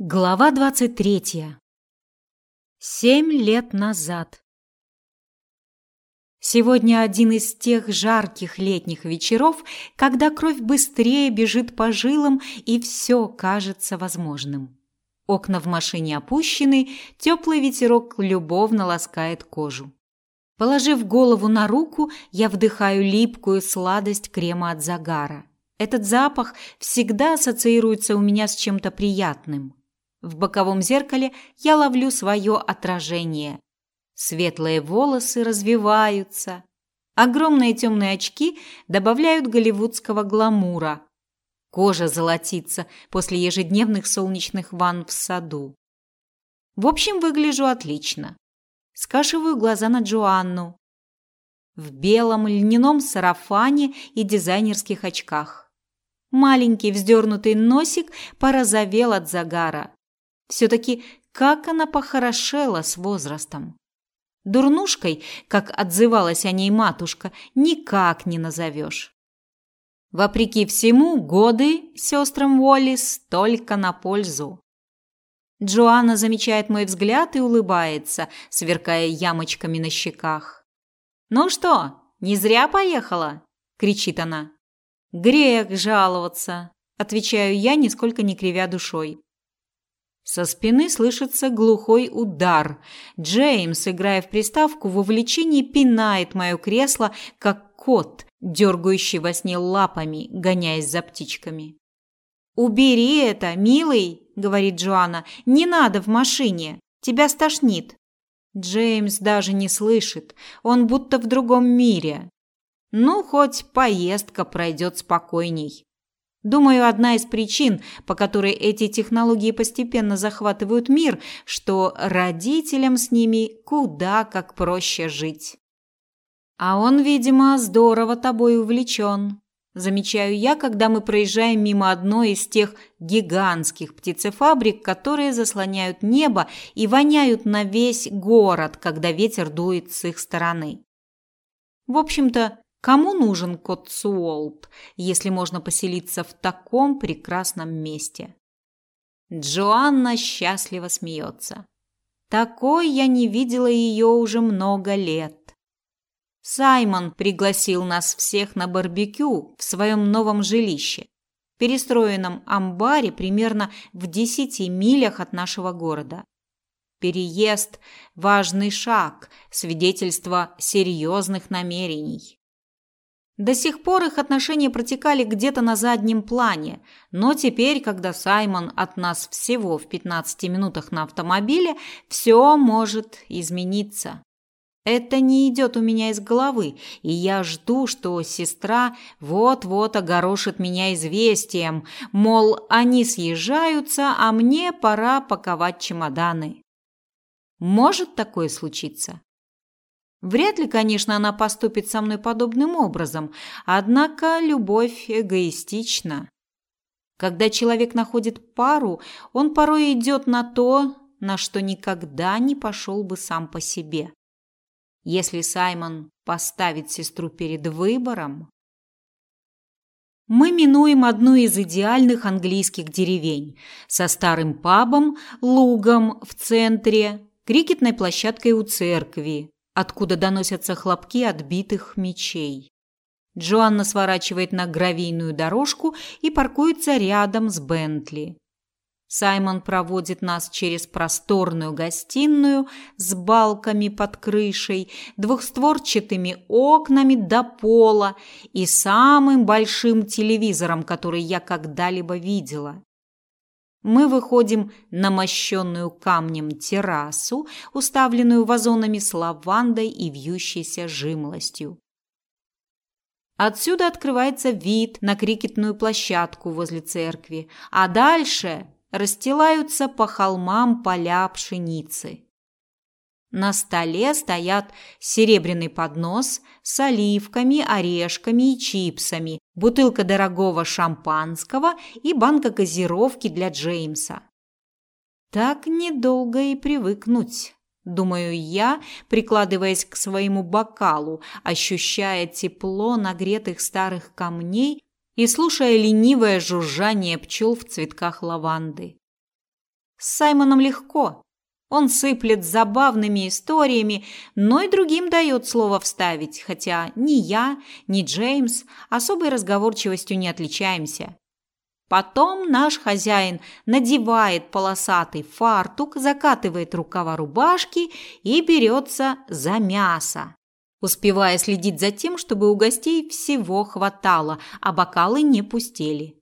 Глава двадцать третья. Семь лет назад. Сегодня один из тех жарких летних вечеров, когда кровь быстрее бежит по жилам и все кажется возможным. Окна в машине опущены, теплый ветерок любовно ласкает кожу. Положив голову на руку, я вдыхаю липкую сладость крема от загара. Этот запах всегда ассоциируется у меня с чем-то приятным. В боковом зеркале я ловлю свое отражение. Светлые волосы развиваются. Огромные темные очки добавляют голливудского гламура. Кожа золотится после ежедневных солнечных ванн в саду. В общем, выгляжу отлично. Скашиваю глаза на Джоанну. В белом льняном сарафане и дизайнерских очках. Маленький вздернутый носик порозовел от загара. Все-таки как она похорошела с возрастом. Дурнушкой, как отзывалась о ней матушка, никак не назовешь. Вопреки всему, годы сестрам Уоллис только на пользу. Джоанна замечает мой взгляд и улыбается, сверкая ямочками на щеках. «Ну что, не зря поехала?» – кричит она. «Грех жаловаться», – отвечаю я, нисколько не кривя душой. Со спины слышится глухой удар. Джеймс, играя в приставку, в увлечении пинает мое кресло, как кот, дергающий во сне лапами, гоняясь за птичками. «Убери это, милый!» – говорит Джоанна. «Не надо в машине! Тебя стошнит!» Джеймс даже не слышит, он будто в другом мире. Ну, хоть поездка пройдет спокойней. Думаю, одна из причин, по которой эти технологии постепенно захватывают мир, что родителям с ними куда как проще жить. А он, видимо, здорово тобой увлечен. Замечаю я, когда мы проезжаем мимо одной из тех гигантских птицефабрик, которые заслоняют небо и воняют на весь город, когда ветер дует с их стороны. В общем-то, Кому нужен Котсуолт, если можно поселиться в таком прекрасном месте? Джоанна счастливо смеется. Такой я не видела ее уже много лет. Саймон пригласил нас всех на барбекю в своем новом жилище, перестроенном амбаре примерно в десяти милях от нашего города. Переезд – важный шаг, свидетельство серьезных намерений. До сих пор их отношения протекали где-то на заднем плане, но теперь, когда Саймон от нас всего в 15 минутах на автомобиле, все может измениться. Это не идет у меня из головы, и я жду, что сестра вот-вот огорошит меня известием, мол, они съезжаются, а мне пора паковать чемоданы. Может такое случиться? Вряд ли, конечно, она поступит со мной подобным образом, однако любовь эгоистична. Когда человек находит пару, он порой идет на то, на что никогда не пошел бы сам по себе. Если Саймон поставит сестру перед выбором... Мы минуем одну из идеальных английских деревень со старым пабом, лугом в центре, крикетной площадкой у церкви, откуда доносятся хлопки отбитых мечей. Джоанна сворачивает на гравийную дорожку и паркуется рядом с Бентли. Саймон проводит нас через просторную гостиную с балками под крышей, двухстворчатыми окнами до пола и самым большим телевизором, который я когда-либо видела. Мы выходим на мощенную камнем террасу, уставленную вазонами с лавандой и вьющейся жимолостью. Отсюда открывается вид на крикетную площадку возле церкви, а дальше расстилаются по холмам поля пшеницы. На столе стоят серебряный поднос с оливками, орешками и чипсами, бутылка дорогого шампанского и банка газировки для Джеймса. Так недолго и привыкнуть, думаю я, прикладываясь к своему бокалу, ощущая тепло нагретых старых камней и слушая ленивое жужжание пчел в цветках лаванды. С Саймоном легко. Он сыплет забавными историями, но и другим дает слово вставить, хотя ни я, ни Джеймс особой разговорчивостью не отличаемся. Потом наш хозяин надевает полосатый фартук, закатывает рукава рубашки и берется за мясо, успевая следить за тем, чтобы у гостей всего хватало, а бокалы не пустели.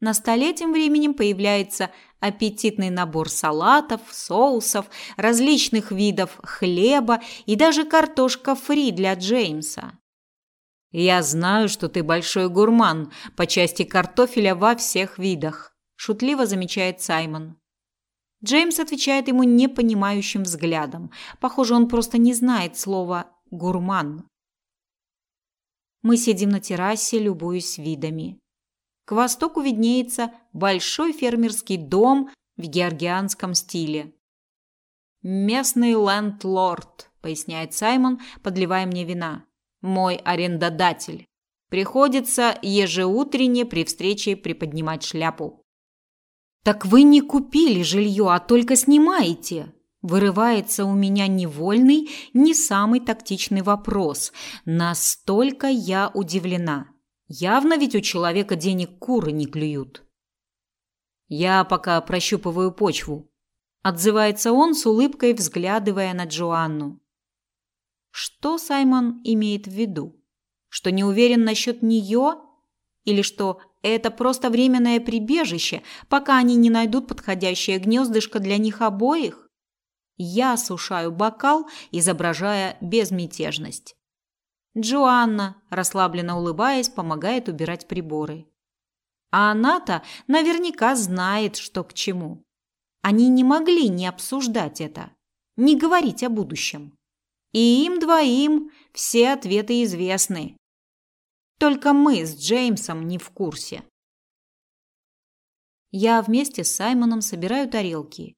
На столе тем временем появляется аппетитный набор салатов, соусов, различных видов хлеба и даже картошка фри для Джеймса. Я знаю, что ты большой гурман по части картофеля во всех видах, шутливо замечает Саймон. Джеймс отвечает ему непонимающим взглядом. Похоже, он просто не знает слова гурман. Мы сидим на террасе, любуясь видами. К востоку виднеется большой фермерский дом в георгианском стиле. Местный лендлорд, поясняет Саймон, подливая мне вина мой арендодатель. Приходится ежеутренне при встрече приподнимать шляпу. Так вы не купили жилье, а только снимаете. Вырывается у меня невольный, не самый тактичный вопрос. Настолько я удивлена. Явно ведь у человека денег куры не клюют. Я пока прощупываю почву. Отзывается он с улыбкой, взглядывая на Джоанну. Что Саймон имеет в виду? Что не уверен насчет нее? Или что это просто временное прибежище, пока они не найдут подходящее гнездышко для них обоих? Я сушаю бокал, изображая безмятежность. Джоанна, расслабленно улыбаясь, помогает убирать приборы. А она-то наверняка знает, что к чему. Они не могли не обсуждать это, не говорить о будущем. И им двоим все ответы известны. Только мы с Джеймсом не в курсе. Я вместе с Саймоном собираю тарелки.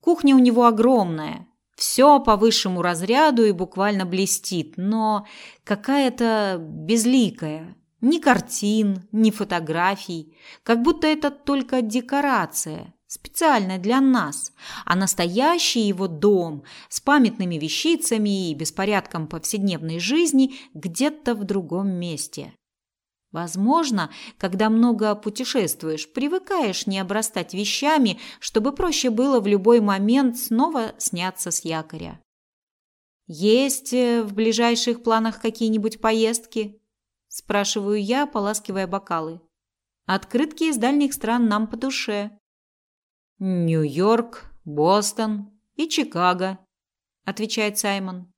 Кухня у него огромная. Все по высшему разряду и буквально блестит, но какая-то безликая. Ни картин, ни фотографий. Как будто это только декорация специально для нас, а настоящий его дом с памятными вещицами и беспорядком повседневной жизни где-то в другом месте. Возможно, когда много путешествуешь, привыкаешь не обрастать вещами, чтобы проще было в любой момент снова сняться с якоря. Есть э, в ближайших планах какие-нибудь поездки? спрашиваю я, поласкивая бокалы. Открытки из дальних стран нам по душе. Нью-Йорк, Бостон и Чикаго, отвечает Саймон.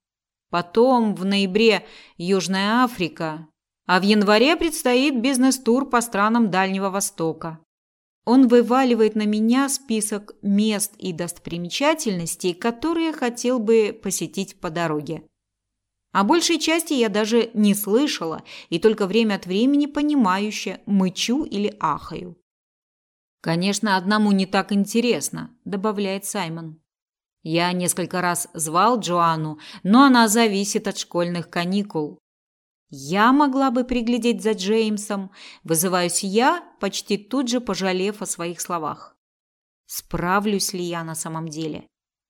Потом в ноябре Южная Африка, а в январе предстоит бизнес-тур по странам Дальнего Востока. Он вываливает на меня список мест и достопримечательностей, которые хотел бы посетить по дороге. О большей части я даже не слышала и только время от времени понимающе мычу или ахаю. Конечно, одному не так интересно, добавляет Саймон. Я несколько раз звал Джоанну, но она зависит от школьных каникул. Я могла бы приглядеть за Джеймсом, вызываюсь я, почти тут же пожалев о своих словах. Справлюсь ли я на самом деле?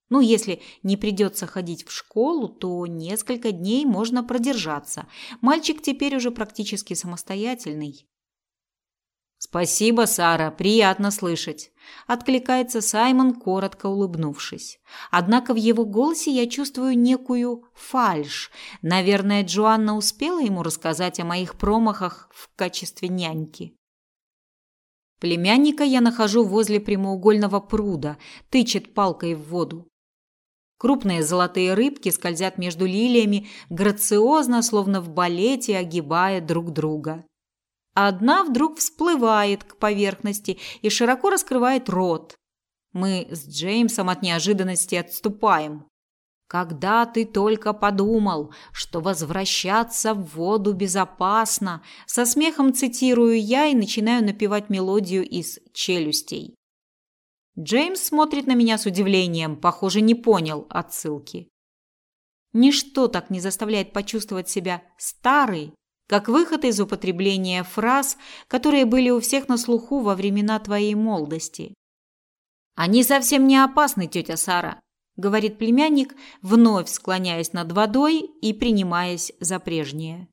Ну, если не придется ходить в школу, то несколько дней можно продержаться. Мальчик теперь уже практически самостоятельный. Спасибо, Сара, приятно слышать, откликается Саймон, коротко улыбнувшись. Однако в его голосе я чувствую некую фальшь. Наверное, Джоанна успела ему рассказать о моих промахах в качестве няньки. Племянника я нахожу возле прямоугольного пруда, тычет палкой в воду. Крупные золотые рыбки скользят между лилиями, грациозно, словно в балете, огибая друг друга одна вдруг всплывает к поверхности и широко раскрывает рот. Мы с Джеймсом от неожиданности отступаем. Когда ты только подумал, что возвращаться в воду безопасно, со смехом цитирую я и начинаю напевать мелодию из Челюстей. Джеймс смотрит на меня с удивлением, похоже, не понял отсылки. Ничто так не заставляет почувствовать себя старой, как выход из употребления фраз, которые были у всех на слуху во времена твоей молодости. Они совсем не опасны, тетя Сара, говорит племянник, вновь склоняясь над водой и принимаясь за прежнее.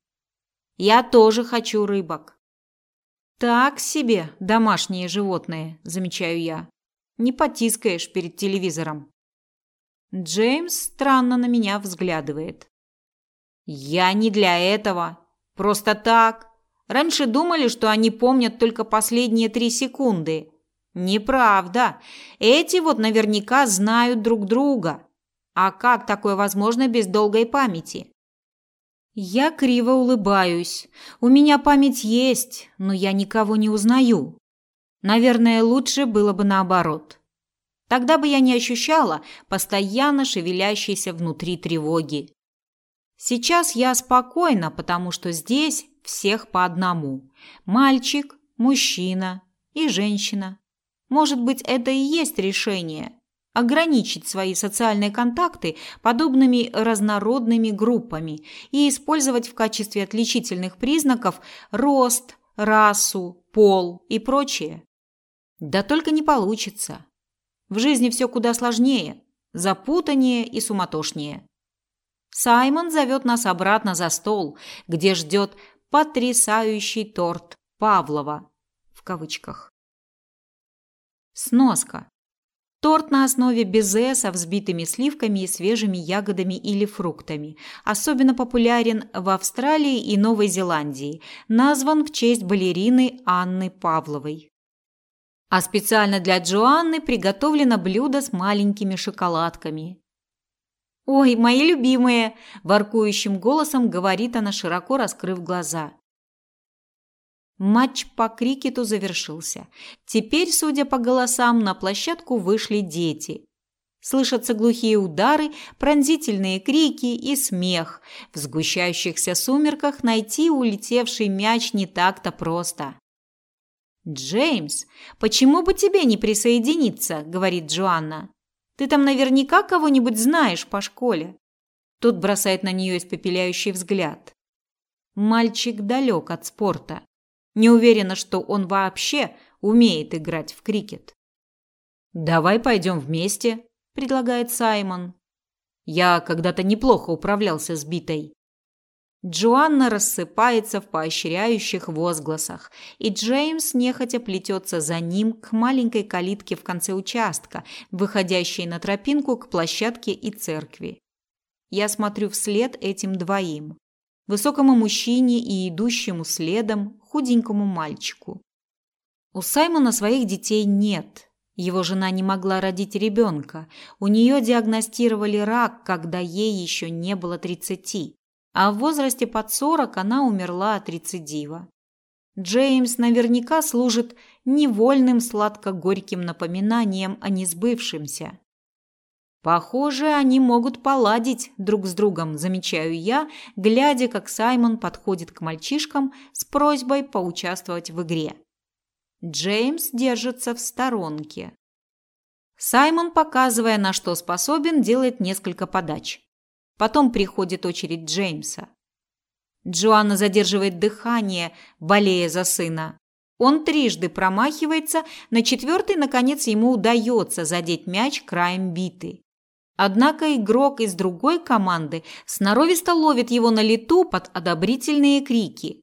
Я тоже хочу рыбок. Так себе домашние животные, замечаю я. Не потискаешь перед телевизором. Джеймс странно на меня взглядывает. Я не для этого. Просто так. Раньше думали, что они помнят только последние три секунды. Неправда. Эти вот наверняка знают друг друга. А как такое возможно без долгой памяти? Я криво улыбаюсь. У меня память есть, но я никого не узнаю. Наверное, лучше было бы наоборот. Тогда бы я не ощущала постоянно шевелящейся внутри тревоги. Сейчас я спокойна, потому что здесь всех по одному. Мальчик, мужчина и женщина. Может быть, это и есть решение ограничить свои социальные контакты подобными разнородными группами и использовать в качестве отличительных признаков рост, расу, пол и прочее. Да только не получится. В жизни все куда сложнее, запутаннее и суматошнее. Саймон зовет нас обратно за стол, где ждет потрясающий торт Павлова в кавычках. Сноска. Торт на основе безе со взбитыми сливками и свежими ягодами или фруктами. Особенно популярен в Австралии и Новой Зеландии. Назван в честь балерины Анны Павловой. А специально для Джоанны приготовлено блюдо с маленькими шоколадками. «Ой, мои любимые!» – воркующим голосом говорит она, широко раскрыв глаза. Матч по крикету завершился. Теперь, судя по голосам, на площадку вышли дети. Слышатся глухие удары, пронзительные крики и смех. В сгущающихся сумерках найти улетевший мяч не так-то просто. «Джеймс, почему бы тебе не присоединиться?» – говорит Джоанна. «Ты там наверняка кого-нибудь знаешь по школе». Тот бросает на нее испепеляющий взгляд. Мальчик далек от спорта. Не уверена, что он вообще умеет играть в крикет. Давай пойдем вместе, предлагает Саймон. Я когда-то неплохо управлялся с битой. Джоанна рассыпается в поощряющих возгласах, и Джеймс нехотя плетется за ним к маленькой калитке в конце участка, выходящей на тропинку к площадке и церкви. Я смотрю вслед этим двоим высокому мужчине и идущему следом худенькому мальчику. У Саймона своих детей нет. Его жена не могла родить ребенка. У нее диагностировали рак, когда ей еще не было 30, а в возрасте под 40 она умерла от рецидива. Джеймс наверняка служит невольным сладко-горьким напоминанием о несбывшемся. Похоже, они могут поладить друг с другом, замечаю я, глядя, как Саймон подходит к мальчишкам с просьбой поучаствовать в игре. Джеймс держится в сторонке. Саймон, показывая, на что способен, делает несколько подач. Потом приходит очередь Джеймса. Джоанна задерживает дыхание, болея за сына. Он трижды промахивается, на четвертый, наконец, ему удается задеть мяч краем биты. Однако игрок из другой команды сноровисто ловит его на лету под одобрительные крики.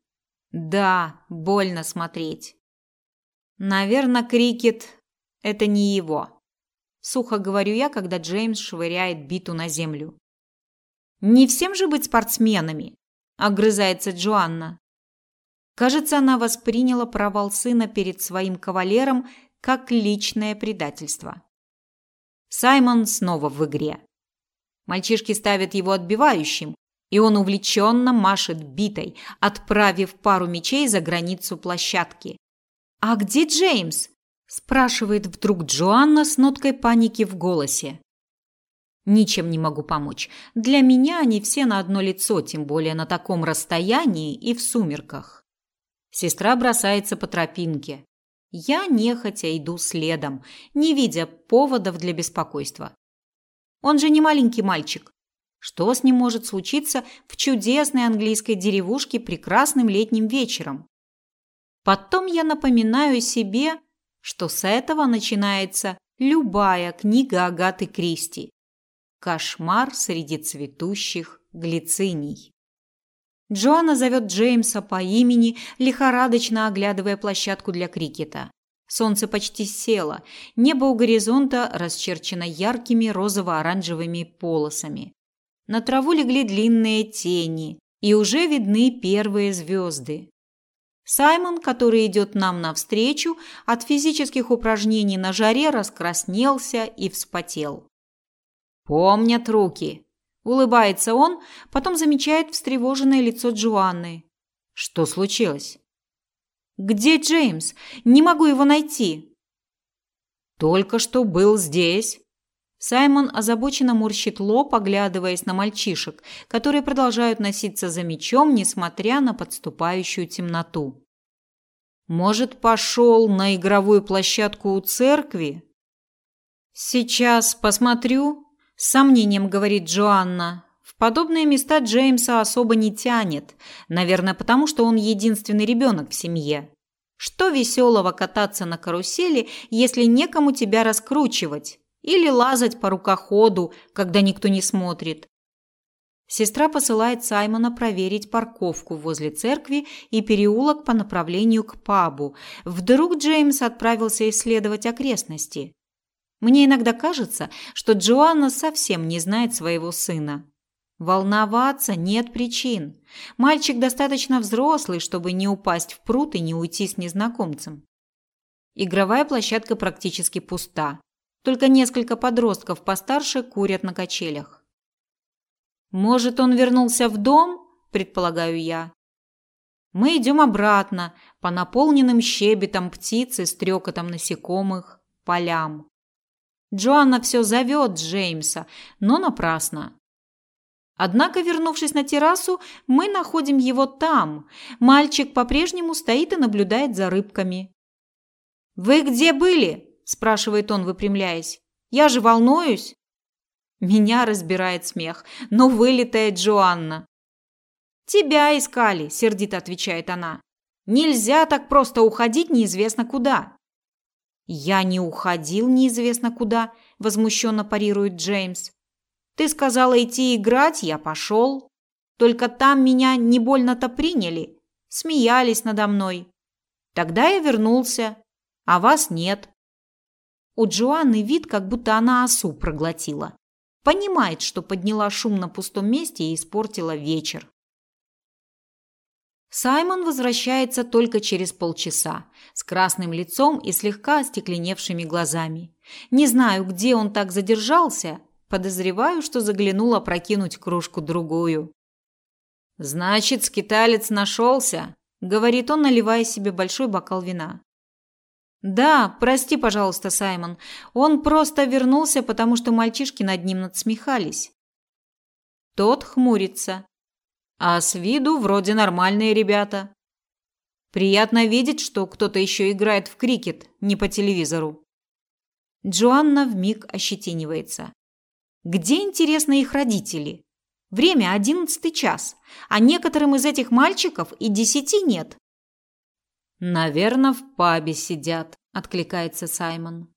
Да, больно смотреть. Наверное, крикет – это не его. Сухо говорю я, когда Джеймс швыряет биту на землю. Не всем же быть спортсменами, огрызается Джоанна. Кажется, она восприняла провал сына перед своим кавалером как личное предательство. Саймон снова в игре. Мальчишки ставят его отбивающим, и он увлеченно машет битой, отправив пару мячей за границу площадки. «А где Джеймс?» – спрашивает вдруг Джоанна с ноткой паники в голосе. Ничем не могу помочь. Для меня они все на одно лицо, тем более на таком расстоянии и в сумерках. Сестра бросается по тропинке. Я нехотя иду следом, не видя поводов для беспокойства. Он же не маленький мальчик. Что с ним может случиться в чудесной английской деревушке прекрасным летним вечером? Потом я напоминаю себе, что с этого начинается любая книга Агаты Кристи. Кошмар среди цветущих глициний. Джоанна зовет Джеймса по имени, лихорадочно оглядывая площадку для крикета. Солнце почти село, небо у горизонта расчерчено яркими розово-оранжевыми полосами. На траву легли длинные тени, и уже видны первые звезды. Саймон, который идет нам навстречу, от физических упражнений на жаре раскраснелся и вспотел. «Помнят руки!» – улыбается он, потом замечает встревоженное лицо Джоанны. «Что случилось?» «Где Джеймс? Не могу его найти!» «Только что был здесь!» Саймон озабоченно морщит лоб, оглядываясь на мальчишек, которые продолжают носиться за мечом, несмотря на подступающую темноту. Может, пошел на игровую площадку у церкви? Сейчас посмотрю, с сомнением говорит Джоанна. В подобные места Джеймса особо не тянет, наверное, потому что он единственный ребенок в семье. Что веселого кататься на карусели, если некому тебя раскручивать? Или лазать по рукоходу, когда никто не смотрит. Сестра посылает Саймона проверить парковку возле церкви и переулок по направлению к пабу. Вдруг Джеймс отправился исследовать окрестности. Мне иногда кажется, что Джоанна совсем не знает своего сына. Волноваться нет причин. Мальчик достаточно взрослый, чтобы не упасть в пруд и не уйти с незнакомцем. Игровая площадка практически пуста. Только несколько подростков постарше курят на качелях. Может, он вернулся в дом, предполагаю я. Мы идем обратно по наполненным щебетом птиц и стрекотом насекомых полям. Джоанна все зовет Джеймса, но напрасно. Однако, вернувшись на террасу, мы находим его там. Мальчик по-прежнему стоит и наблюдает за рыбками. «Вы где были?» спрашивает он, выпрямляясь. Я же волнуюсь. Меня разбирает смех, но вылетает Джоанна. Тебя искали, сердито отвечает она. Нельзя так просто уходить неизвестно куда. Я не уходил неизвестно куда, возмущенно парирует Джеймс. Ты сказала идти играть, я пошел. Только там меня не больно-то приняли, смеялись надо мной. Тогда я вернулся, а вас нет. У Джоанны вид, как будто она осу проглотила. Понимает, что подняла шум на пустом месте и испортила вечер. Саймон возвращается только через полчаса, с красным лицом и слегка остекленевшими глазами. Не знаю, где он так задержался, подозреваю, что заглянул опрокинуть кружку-другую. «Значит, скиталец нашелся», — говорит он, наливая себе большой бокал вина. Да, прости, пожалуйста, Саймон. Он просто вернулся, потому что мальчишки над ним надсмехались. Тот хмурится. А с виду вроде нормальные ребята. Приятно видеть, что кто-то еще играет в крикет, не по телевизору. Джоанна вмиг ощетинивается. Где, интересно, их родители? Время одиннадцатый час, а некоторым из этих мальчиков и десяти нет. Наверно, в пабе сидят, откликается Саймон.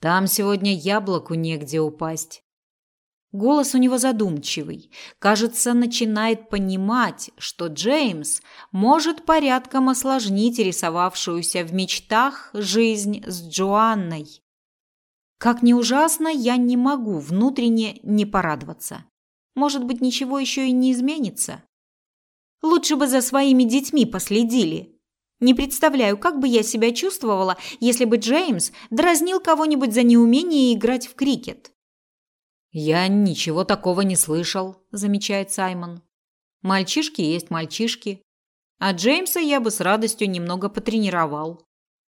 Там сегодня яблоку негде упасть. Голос у него задумчивый. Кажется, начинает понимать, что Джеймс может порядком осложнить рисовавшуюся в мечтах жизнь с Джоанной. Как ни ужасно, я не могу внутренне не порадоваться. Может быть, ничего еще и не изменится. Лучше бы за своими детьми последили, не представляю, как бы я себя чувствовала, если бы Джеймс дразнил кого-нибудь за неумение играть в крикет. Я ничего такого не слышал, замечает Саймон. Мальчишки есть мальчишки, а Джеймса я бы с радостью немного потренировал.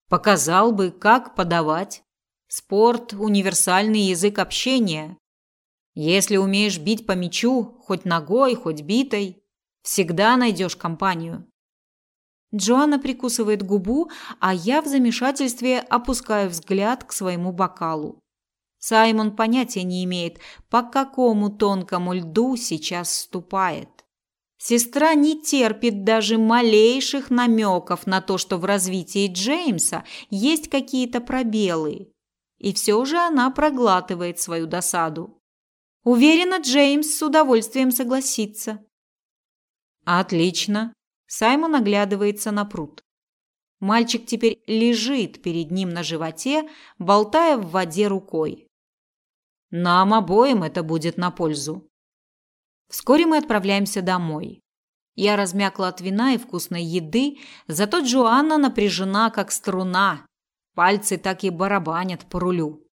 Показал бы, как подавать. Спорт универсальный язык общения. Если умеешь бить по мячу, хоть ногой, хоть битой, всегда найдешь компанию. Джоанна прикусывает губу, а я в замешательстве опускаю взгляд к своему бокалу. Саймон понятия не имеет, по какому тонкому льду сейчас ступает. Сестра не терпит даже малейших намеков на то, что в развитии Джеймса есть какие-то пробелы. И все же она проглатывает свою досаду. Уверена, Джеймс с удовольствием согласится. Отлично. Саймон оглядывается на пруд. Мальчик теперь лежит перед ним на животе, болтая в воде рукой. Нам обоим это будет на пользу. Вскоре мы отправляемся домой. Я размякла от вина и вкусной еды, зато Джоанна напряжена, как струна. Пальцы так и барабанят по рулю.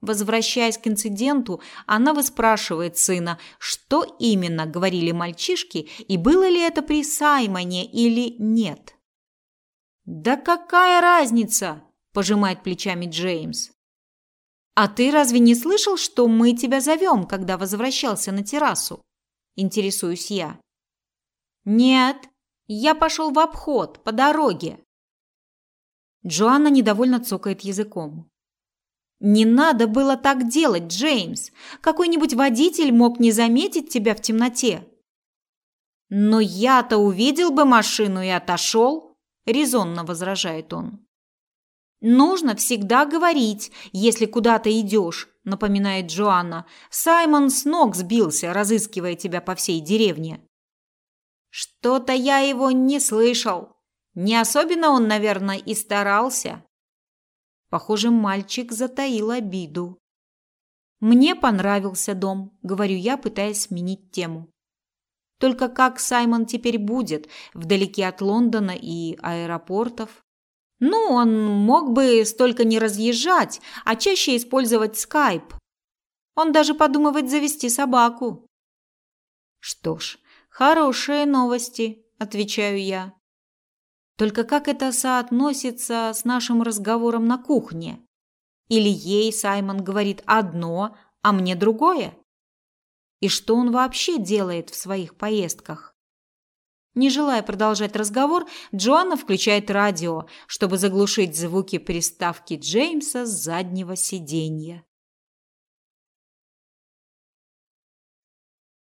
Возвращаясь к инциденту, она выспрашивает сына, что именно говорили мальчишки и было ли это при Саймоне или нет. «Да какая разница?» – пожимает плечами Джеймс. «А ты разве не слышал, что мы тебя зовем, когда возвращался на террасу?» – интересуюсь я. «Нет, я пошел в обход, по дороге». Джоанна недовольно цокает языком. «Не надо было так делать, Джеймс. Какой-нибудь водитель мог не заметить тебя в темноте». «Но я-то увидел бы машину и отошел», – резонно возражает он. «Нужно всегда говорить, если куда-то идешь», – напоминает Джоанна. «Саймон с ног сбился, разыскивая тебя по всей деревне». «Что-то я его не слышал. Не особенно он, наверное, и старался». Похоже, мальчик затаил обиду. «Мне понравился дом», – говорю я, пытаясь сменить тему. Только как Саймон теперь будет, вдалеке от Лондона и аэропортов? Ну, он мог бы столько не разъезжать, а чаще использовать скайп. Он даже подумывает завести собаку. Что ж, хорошие новости, отвечаю я. Только как это соотносится с нашим разговором на кухне? Или ей Саймон говорит одно, а мне другое? И что он вообще делает в своих поездках? Не желая продолжать разговор, Джоанна включает радио, чтобы заглушить звуки приставки Джеймса с заднего сиденья.